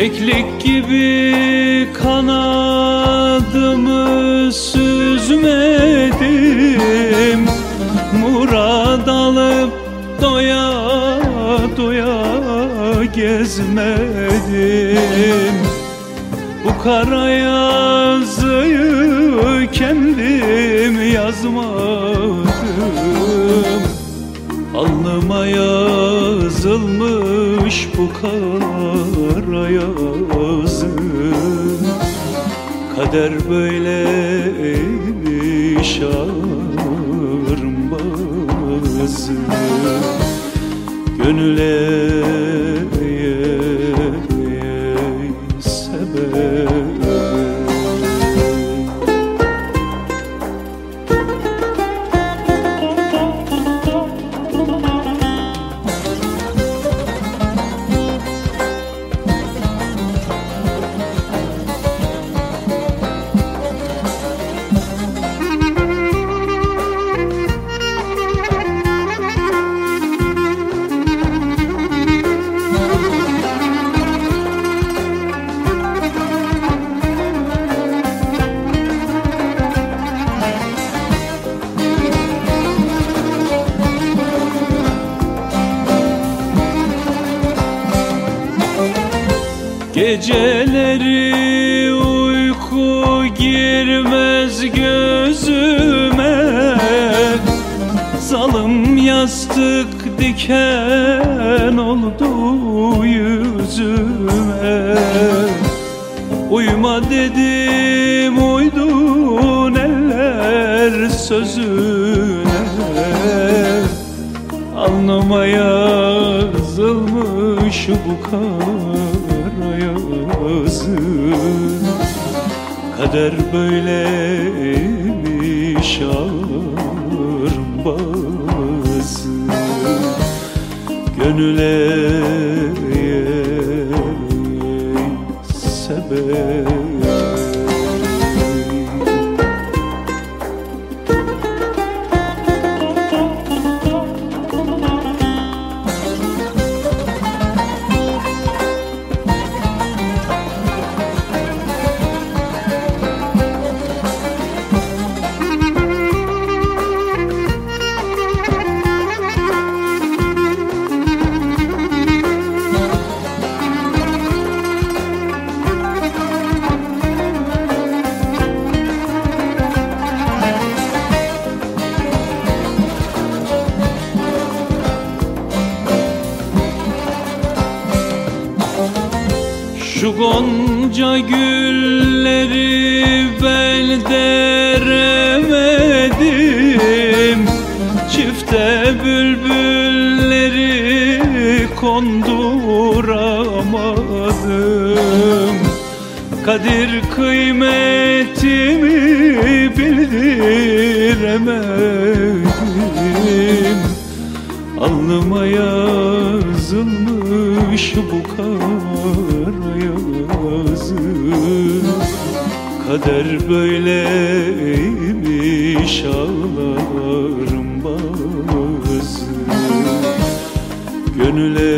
Keklik gibi kanadımı süzmedim. Murad alıp doya doya gezmedim. Bu kara yazıyı kendim yazmadım. Alnıma yazılmış bu kara yazı. Kader böyleymiş ağırmazı Gönüle Geceleri uyku girmez gözüme. Zalım yastık diken oldu yüzüme. Uyuma dedim uydun eller sözüne. Alnıma yazılmış bu kara yazı Kader böyleymiş ağırmazı Gönüle sebep Şu gonca gülleri ben deremedim. Çifte bülbülleri konduramadım. Kadir kıymetimi bildiremedim. Alnıma yazılmış bu kara yazı. Kader böyleymiş ağlarım bazı. Gönüle